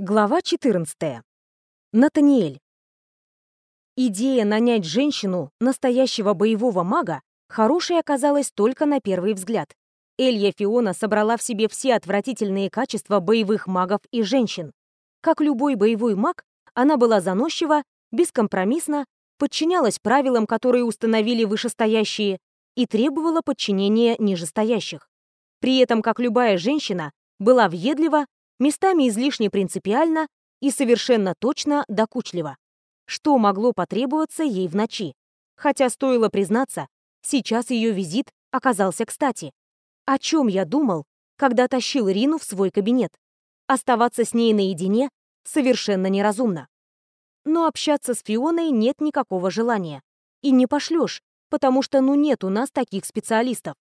Глава 14. Натаниэль. Идея нанять женщину, настоящего боевого мага, хорошей оказалась только на первый взгляд. Элья Фиона собрала в себе все отвратительные качества боевых магов и женщин. Как любой боевой маг, она была заносчива, бескомпромиссна, подчинялась правилам, которые установили вышестоящие, и требовала подчинения нижестоящих. При этом, как любая женщина, была въедлива, местами излишне принципиально и совершенно точно докучливо. Что могло потребоваться ей в ночи? Хотя, стоило признаться, сейчас ее визит оказался кстати. О чем я думал, когда тащил Рину в свой кабинет? Оставаться с ней наедине совершенно неразумно. Но общаться с Фионой нет никакого желания. И не пошлешь, потому что ну нет у нас таких специалистов.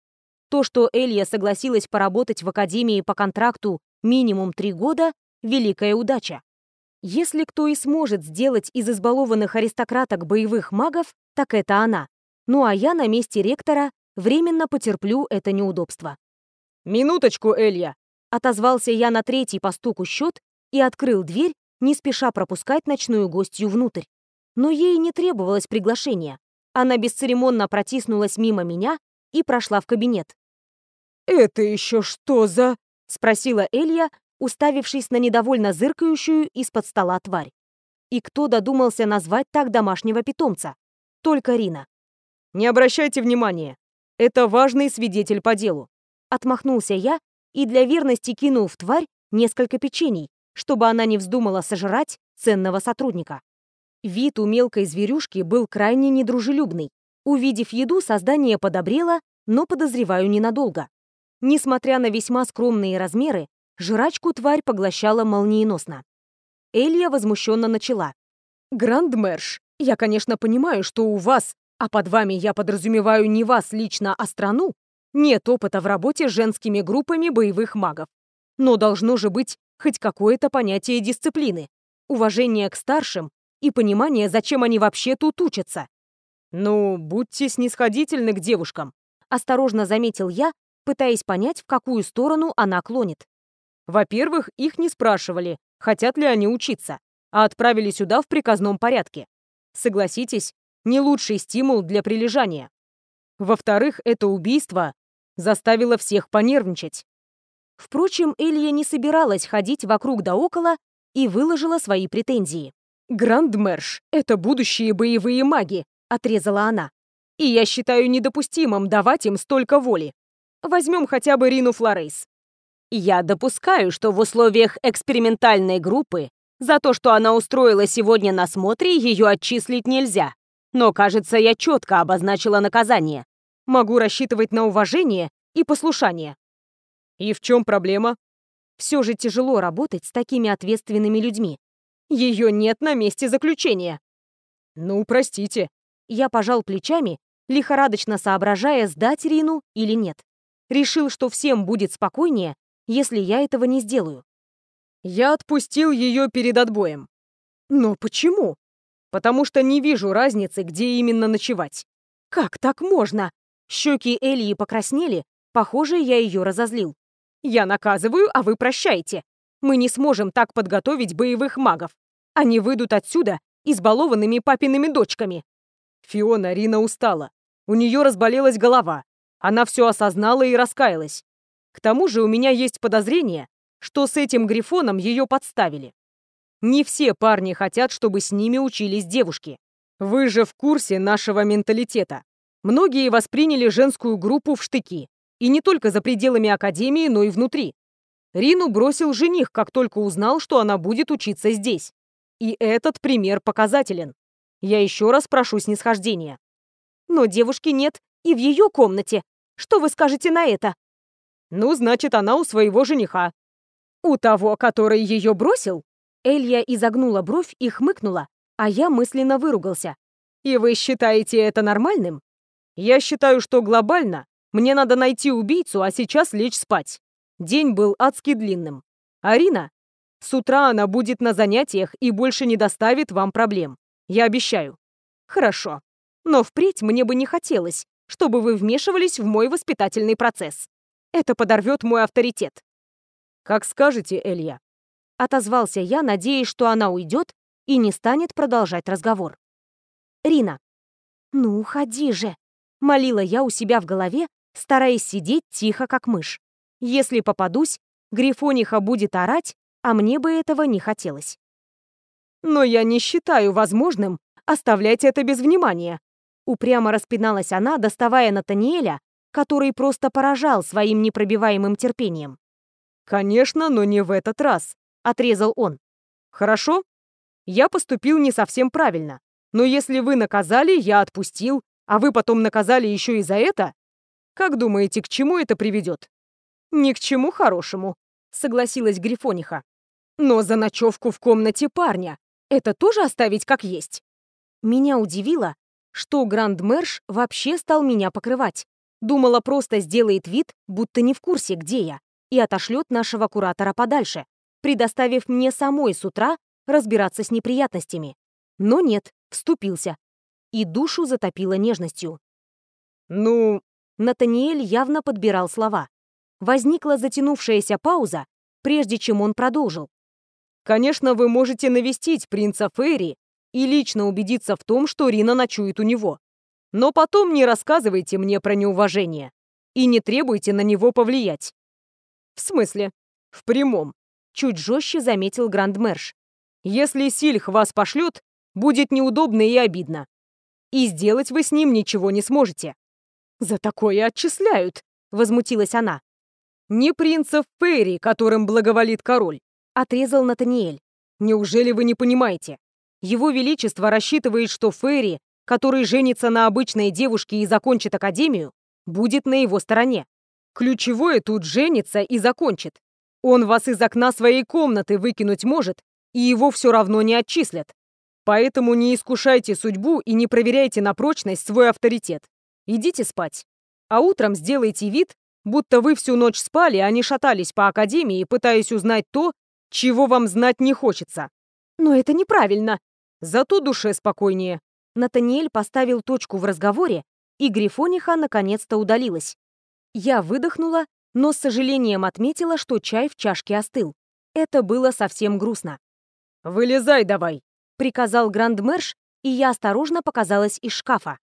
То, что Элья согласилась поработать в Академии по контракту Минимум три года — великая удача. Если кто и сможет сделать из избалованных аристократок боевых магов, так это она. Ну а я на месте ректора временно потерплю это неудобство. «Минуточку, Элья!» Отозвался я на третий по стуку счет и открыл дверь, не спеша пропускать ночную гостью внутрь. Но ей не требовалось приглашения. Она бесцеремонно протиснулась мимо меня и прошла в кабинет. «Это еще что за...» — спросила Элья, уставившись на недовольно зыркающую из-под стола тварь. И кто додумался назвать так домашнего питомца? Только Рина. «Не обращайте внимания. Это важный свидетель по делу». Отмахнулся я и для верности кинул в тварь несколько печений, чтобы она не вздумала сожрать ценного сотрудника. Вид у мелкой зверюшки был крайне недружелюбный. Увидев еду, создание подобрело, но, подозреваю, ненадолго. Несмотря на весьма скромные размеры, жрачку тварь поглощала молниеносно. Элья возмущенно начала. «Грандмерш, я, конечно, понимаю, что у вас, а под вами я подразумеваю не вас лично, а страну, нет опыта в работе с женскими группами боевых магов. Но должно же быть хоть какое-то понятие дисциплины, уважение к старшим и понимание, зачем они вообще тут учатся. «Ну, будьте снисходительны к девушкам», — осторожно заметил я, пытаясь понять, в какую сторону она клонит. Во-первых, их не спрашивали, хотят ли они учиться, а отправили сюда в приказном порядке. Согласитесь, не лучший стимул для прилежания. Во-вторых, это убийство заставило всех понервничать. Впрочем, Элья не собиралась ходить вокруг да около и выложила свои претензии. «Грандмерш — это будущие боевые маги», — отрезала она. «И я считаю недопустимым давать им столько воли. Возьмем хотя бы Рину Флорейс. Я допускаю, что в условиях экспериментальной группы за то, что она устроила сегодня на смотре, ее отчислить нельзя. Но, кажется, я четко обозначила наказание. Могу рассчитывать на уважение и послушание. И в чем проблема? Все же тяжело работать с такими ответственными людьми. Ее нет на месте заключения. Ну, простите. Я пожал плечами, лихорадочно соображая, сдать Рину или нет. Решил, что всем будет спокойнее, если я этого не сделаю. Я отпустил ее перед отбоем. Но почему? Потому что не вижу разницы, где именно ночевать. Как так можно? Щеки Элии покраснели, похоже, я ее разозлил. Я наказываю, а вы прощаете. Мы не сможем так подготовить боевых магов. Они выйдут отсюда избалованными папиными дочками. Фиона Рина устала. У нее разболелась голова. Она все осознала и раскаялась. К тому же у меня есть подозрение, что с этим Грифоном ее подставили. Не все парни хотят, чтобы с ними учились девушки. Вы же в курсе нашего менталитета. Многие восприняли женскую группу в штыки. И не только за пределами академии, но и внутри. Рину бросил жених, как только узнал, что она будет учиться здесь. И этот пример показателен. Я еще раз прошу снисхождения. Но девушки нет и в ее комнате, что вы скажете на это?» «Ну, значит, она у своего жениха». «У того, который ее бросил?» Элья изогнула бровь и хмыкнула, а я мысленно выругался. «И вы считаете это нормальным?» «Я считаю, что глобально мне надо найти убийцу, а сейчас лечь спать. День был адски длинным. Арина, с утра она будет на занятиях и больше не доставит вам проблем. Я обещаю». «Хорошо. Но впредь мне бы не хотелось, чтобы вы вмешивались в мой воспитательный процесс. Это подорвет мой авторитет». «Как скажете, Элья». отозвался я, надеясь, что она уйдет и не станет продолжать разговор. Рина. «Ну, уходи же!» — молила я у себя в голове, стараясь сидеть тихо, как мышь. Если попадусь, Грифониха будет орать, а мне бы этого не хотелось. «Но я не считаю возможным оставлять это без внимания», упрямо распиналась она, доставая Натаниэля, который просто поражал своим непробиваемым терпением. «Конечно, но не в этот раз», — отрезал он. «Хорошо? Я поступил не совсем правильно, но если вы наказали, я отпустил, а вы потом наказали еще и за это, как думаете, к чему это приведет?» «Ни к чему хорошему», — согласилась Грифониха. «Но за ночевку в комнате парня это тоже оставить как есть?» Меня удивило, что Гранд-Мэрш вообще стал меня покрывать. Думала, просто сделает вид, будто не в курсе, где я, и отошлет нашего куратора подальше, предоставив мне самой с утра разбираться с неприятностями. Но нет, вступился. И душу затопило нежностью. «Ну...» Натаниэль явно подбирал слова. Возникла затянувшаяся пауза, прежде чем он продолжил. «Конечно, вы можете навестить принца Ферри и лично убедиться в том, что Рина ночует у него. Но потом не рассказывайте мне про неуважение и не требуйте на него повлиять». «В смысле?» «В прямом», — чуть жестче заметил Грандмерш. «Если Сильх вас пошлет, будет неудобно и обидно. И сделать вы с ним ничего не сможете». «За такое отчисляют», — возмутилась она. «Не принцев Ферри, которым благоволит король», — отрезал Натаниэль. «Неужели вы не понимаете? Его Величество рассчитывает, что Ферри, который женится на обычной девушке и закончит академию, будет на его стороне. Ключевое тут женится и закончит. Он вас из окна своей комнаты выкинуть может, и его все равно не отчислят. Поэтому не искушайте судьбу и не проверяйте на прочность свой авторитет. Идите спать. А утром сделайте вид, Будто вы всю ночь спали, а не шатались по академии, пытаясь узнать то, чего вам знать не хочется. Но это неправильно. Зато душе спокойнее. Натаниэль поставил точку в разговоре, и Грифониха наконец-то удалилась. Я выдохнула, но с сожалением отметила, что чай в чашке остыл. Это было совсем грустно. «Вылезай давай!» — приказал Грандмерш, и я осторожно показалась из шкафа.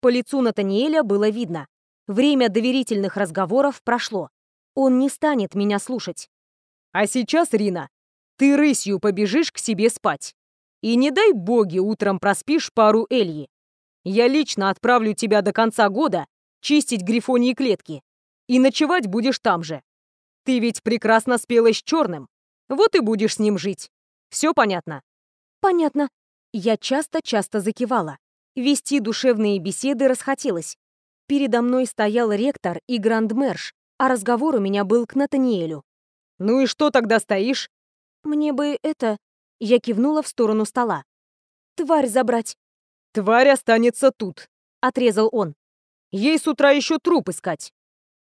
По лицу Натаниэля было видно. Время доверительных разговоров прошло. Он не станет меня слушать. А сейчас, Рина, ты рысью побежишь к себе спать. И не дай боги утром проспишь пару Эльи. Я лично отправлю тебя до конца года чистить грифонии клетки. И ночевать будешь там же. Ты ведь прекрасно спелась с черным. Вот и будешь с ним жить. Все понятно? Понятно. Я часто-часто закивала. Вести душевные беседы расхотелось. Передо мной стоял ректор и грандмерш, а разговор у меня был к Натаниэлю. «Ну и что тогда стоишь?» «Мне бы это...» Я кивнула в сторону стола. «Тварь забрать». «Тварь останется тут», — отрезал он. «Ей с утра еще труп искать».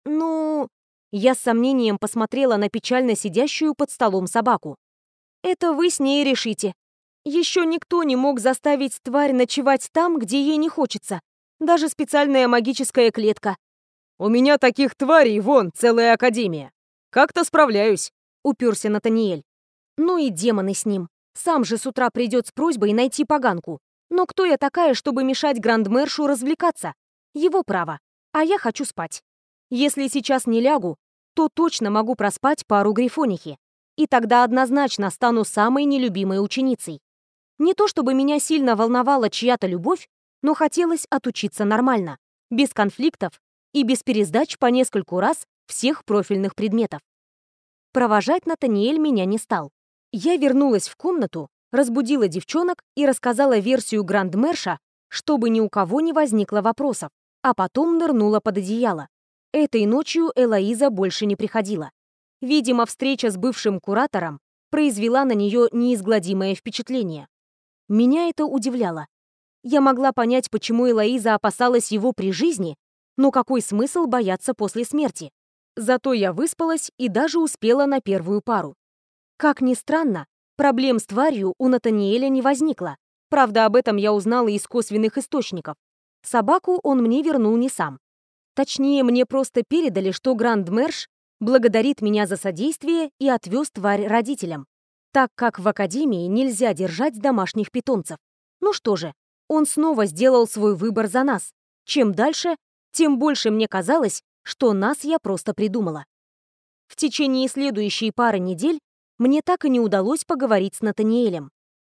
«Ну...» Я с сомнением посмотрела на печально сидящую под столом собаку. «Это вы с ней решите. Еще никто не мог заставить тварь ночевать там, где ей не хочется. Даже специальная магическая клетка. «У меня таких тварей, вон, целая академия. Как-то справляюсь», — уперся Натаниэль. «Ну и демоны с ним. Сам же с утра придет с просьбой найти поганку. Но кто я такая, чтобы мешать Грандмершу развлекаться? Его право. А я хочу спать. Если сейчас не лягу, то точно могу проспать пару грифонихи. И тогда однозначно стану самой нелюбимой ученицей. Не то чтобы меня сильно волновала чья-то любовь, но хотелось отучиться нормально, без конфликтов и без пересдач по нескольку раз всех профильных предметов. Провожать Натаниэль меня не стал. Я вернулась в комнату, разбудила девчонок и рассказала версию Грандмерша, чтобы ни у кого не возникло вопросов, а потом нырнула под одеяло. Этой ночью Элоиза больше не приходила. Видимо, встреча с бывшим куратором произвела на нее неизгладимое впечатление. Меня это удивляло. Я могла понять, почему Элоиза опасалась его при жизни, но какой смысл бояться после смерти? Зато я выспалась и даже успела на первую пару. Как ни странно, проблем с тварью у Натаниэля не возникло. Правда, об этом я узнала из косвенных источников. Собаку он мне вернул не сам. Точнее, мне просто передали, что Гранд Мерш благодарит меня за содействие и отвез тварь родителям. так как в академии нельзя держать домашних питомцев. Ну что же, он снова сделал свой выбор за нас. Чем дальше, тем больше мне казалось, что нас я просто придумала. В течение следующей пары недель мне так и не удалось поговорить с Натаниэлем.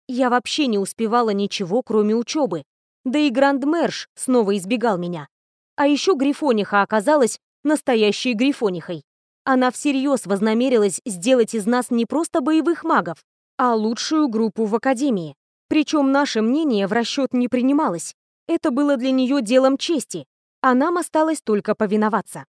Я вообще не успевала ничего, кроме учебы. Да и Грандмерш снова избегал меня. А еще Грифониха оказалась настоящей Грифонихой. Она всерьез вознамерилась сделать из нас не просто боевых магов, а лучшую группу в Академии. Причем наше мнение в расчет не принималось. Это было для нее делом чести, а нам осталось только повиноваться.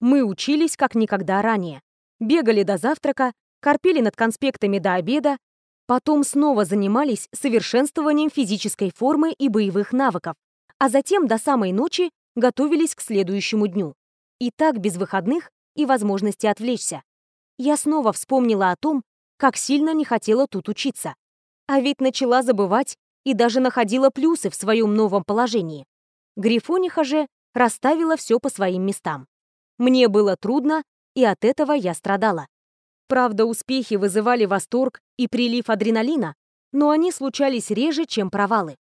Мы учились как никогда ранее. Бегали до завтрака, корпели над конспектами до обеда, потом снова занимались совершенствованием физической формы и боевых навыков, а затем до самой ночи готовились к следующему дню. И так без выходных и возможности отвлечься. Я снова вспомнила о том, как сильно не хотела тут учиться. А ведь начала забывать и даже находила плюсы в своем новом положении. Грифониха же расставила все по своим местам. Мне было трудно, и от этого я страдала. Правда, успехи вызывали восторг и прилив адреналина, но они случались реже, чем провалы.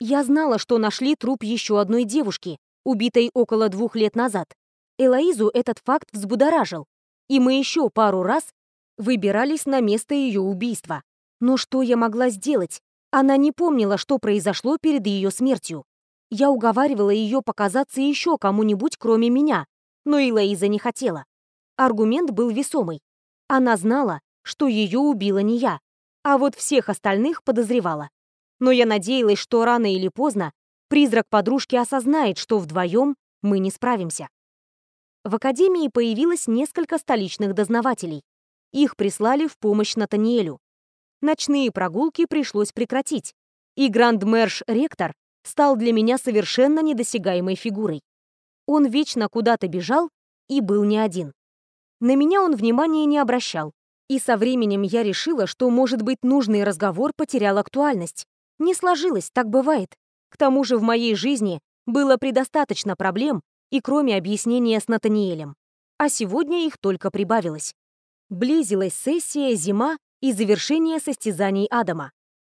Я знала, что нашли труп еще одной девушки, убитой около двух лет назад. Элоизу этот факт взбудоражил, и мы еще пару раз выбирались на место ее убийства. Но что я могла сделать? Она не помнила, что произошло перед ее смертью. Я уговаривала ее показаться еще кому-нибудь, кроме меня, но Элоиза не хотела. Аргумент был весомый. Она знала, что ее убила не я, а вот всех остальных подозревала. Но я надеялась, что рано или поздно призрак подружки осознает, что вдвоем мы не справимся. В академии появилось несколько столичных дознавателей. Их прислали в помощь Натаниэлю. Ночные прогулки пришлось прекратить, и грандмерш-ректор стал для меня совершенно недосягаемой фигурой. Он вечно куда-то бежал и был не один. На меня он внимания не обращал, и со временем я решила, что, может быть, нужный разговор потерял актуальность. Не сложилось, так бывает. К тому же в моей жизни было предостаточно проблем, и кроме объяснения с Натаниэлем. А сегодня их только прибавилось. Близилась сессия, зима и завершение состязаний Адама.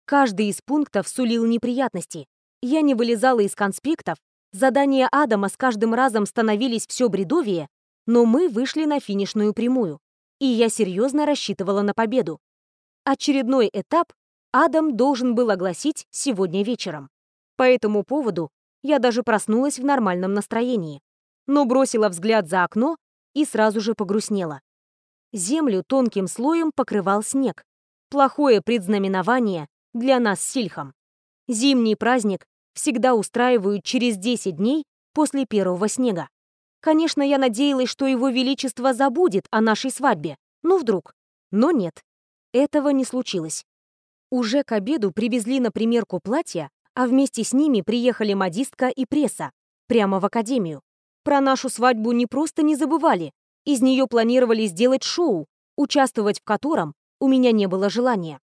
Каждый из пунктов сулил неприятности. Я не вылезала из конспектов, задания Адама с каждым разом становились все бредовее, но мы вышли на финишную прямую, и я серьезно рассчитывала на победу. Очередной этап Адам должен был огласить сегодня вечером. По этому поводу я даже проснулась в нормальном настроении но бросила взгляд за окно и сразу же погрустнела. Землю тонким слоем покрывал снег. Плохое предзнаменование для нас с Сильхом. Зимний праздник всегда устраивают через 10 дней после первого снега. Конечно, я надеялась, что его величество забудет о нашей свадьбе. Ну, вдруг. Но нет. Этого не случилось. Уже к обеду привезли на примерку платья, а вместе с ними приехали модистка и пресса, прямо в академию. Про нашу свадьбу не просто не забывали, из нее планировали сделать шоу, участвовать в котором у меня не было желания.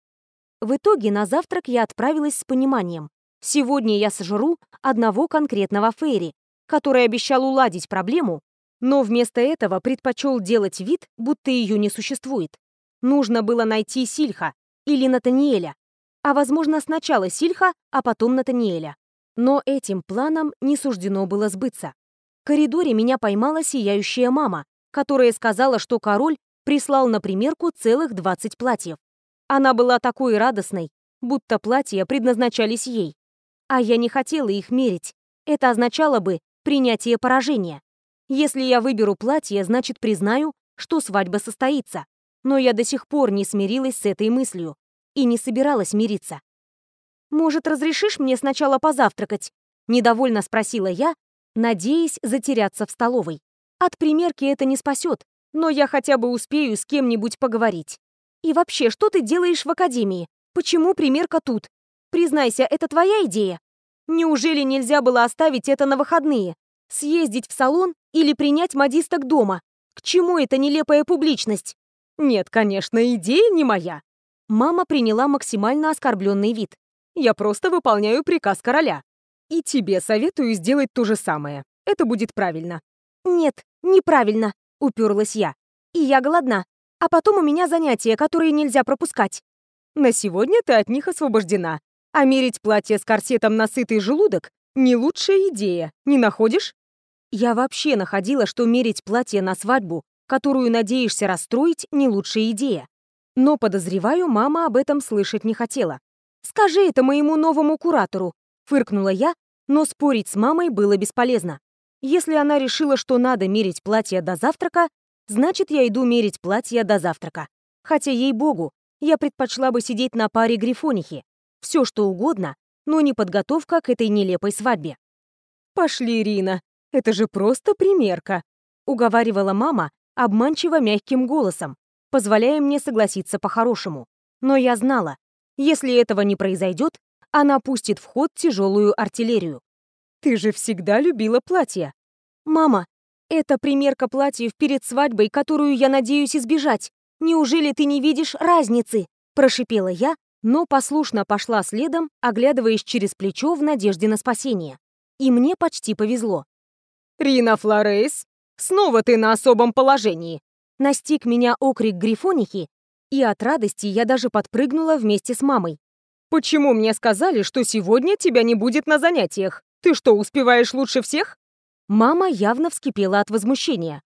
В итоге на завтрак я отправилась с пониманием. Сегодня я сожру одного конкретного Фейри, который обещал уладить проблему, но вместо этого предпочел делать вид, будто ее не существует. Нужно было найти Сильха или Натаниэля, а возможно сначала Сильха, а потом Натаниэля. Но этим планом не суждено было сбыться. В коридоре меня поймала сияющая мама, которая сказала, что король прислал на примерку целых 20 платьев. Она была такой радостной, будто платья предназначались ей. А я не хотела их мерить. Это означало бы принятие поражения. Если я выберу платье, значит признаю, что свадьба состоится. Но я до сих пор не смирилась с этой мыслью и не собиралась мириться. «Может, разрешишь мне сначала позавтракать?» Недовольно спросила я, надеясь затеряться в столовой. От примерки это не спасет, но я хотя бы успею с кем-нибудь поговорить. И вообще, что ты делаешь в академии? Почему примерка тут? Признайся, это твоя идея? Неужели нельзя было оставить это на выходные? Съездить в салон или принять модисток дома? К чему эта нелепая публичность? Нет, конечно, идея не моя. Мама приняла максимально оскорбленный вид. Я просто выполняю приказ короля. И тебе советую сделать то же самое. Это будет правильно». «Нет, неправильно», — уперлась я. «И я голодна. а потом у меня занятия, которые нельзя пропускать. На сегодня ты от них освобождена. А мерить платье с корсетом на сытый желудок — не лучшая идея, не находишь? Я вообще находила, что мерить платье на свадьбу, которую надеешься расстроить, не лучшая идея. Но, подозреваю, мама об этом слышать не хотела. «Скажи это моему новому куратору», — фыркнула я, но спорить с мамой было бесполезно. Если она решила, что надо мерить платье до завтрака, значит, я иду мерить платье до завтрака. Хотя, ей-богу, я предпочла бы сидеть на паре грифонихи. Все что угодно, но не подготовка к этой нелепой свадьбе. «Пошли, Рина, это же просто примерка», — уговаривала мама обманчиво мягким голосом, позволяя мне согласиться по-хорошему. Но я знала, если этого не произойдет, она пустит в ход тяжелую артиллерию. «Ты же всегда любила платья». «Мама, это примерка платьев перед свадьбой, которую я надеюсь избежать. Неужели ты не видишь разницы?» Прошипела я, но послушно пошла следом, оглядываясь через плечо в надежде на спасение. И мне почти повезло. «Рина Флорейс, снова ты на особом положении!» Настиг меня окрик грифонихи, и от радости я даже подпрыгнула вместе с мамой. «Почему мне сказали, что сегодня тебя не будет на занятиях? Ты что, успеваешь лучше всех?» Мама явно вскипела от возмущения.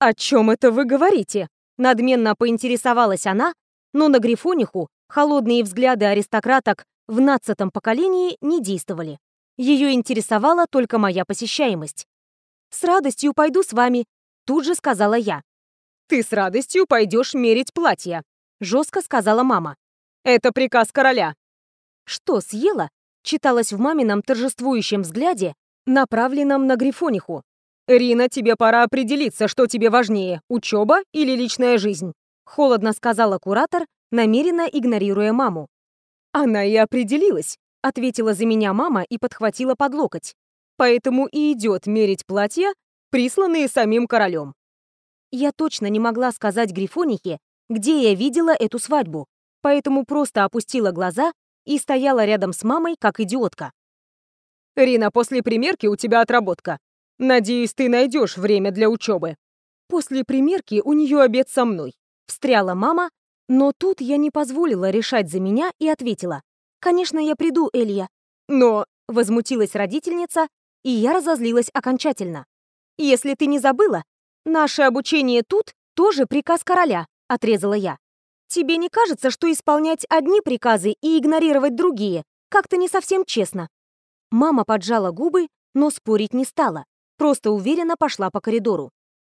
«О чем это вы говорите?» Надменно поинтересовалась она, но на грифониху холодные взгляды аристократок в нацатом поколении не действовали. Ее интересовала только моя посещаемость. «С радостью пойду с вами», — тут же сказала я. «Ты с радостью пойдешь мерить платье», — жестко сказала мама. «Это приказ короля». «Что, съела?» — читалось в мамином торжествующем взгляде, направленном на Грифониху. «Рина, тебе пора определиться, что тебе важнее, учеба или личная жизнь», — холодно сказала куратор, намеренно игнорируя маму. «Она и определилась», — ответила за меня мама и подхватила под локоть. «Поэтому и идет мерить платья, присланные самим королем. Я точно не могла сказать Грифонихе, где я видела эту свадьбу, поэтому просто опустила глаза и стояла рядом с мамой, как идиотка. «Рина, после примерки у тебя отработка. Надеюсь, ты найдешь время для учебы». «После примерки у нее обед со мной», — встряла мама, но тут я не позволила решать за меня и ответила. «Конечно, я приду, Элья». «Но...» — возмутилась родительница, и я разозлилась окончательно. «Если ты не забыла, «Наше обучение тут тоже приказ короля», — отрезала я. «Тебе не кажется, что исполнять одни приказы и игнорировать другие как-то не совсем честно?» Мама поджала губы, но спорить не стала, просто уверенно пошла по коридору.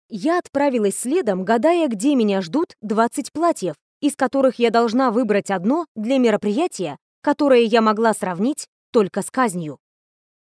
Я отправилась следом, гадая, где меня ждут 20 платьев, из которых я должна выбрать одно для мероприятия, которое я могла сравнить только с казнью.